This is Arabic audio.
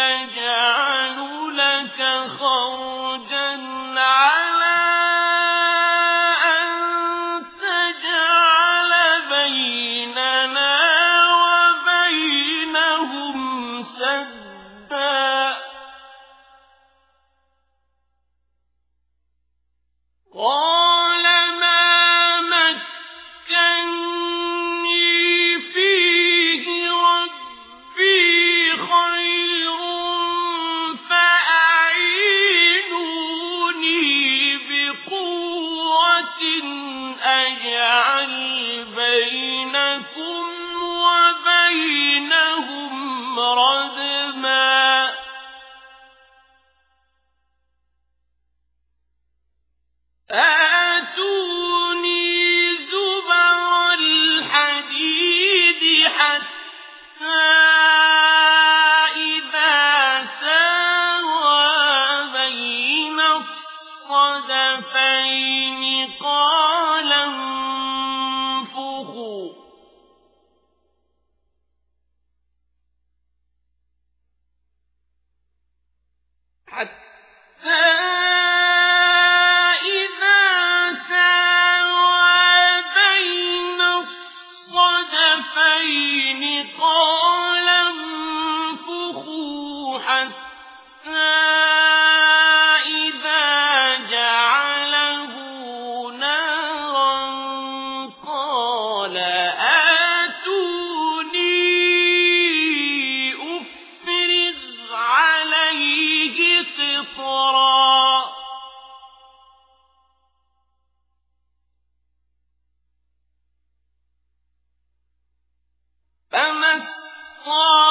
نجعل لك خرجا يجعل بينكم وبينهم ردما آتوني زبر الحديد حتى إذا ساوى بين الصدفين. حتى فما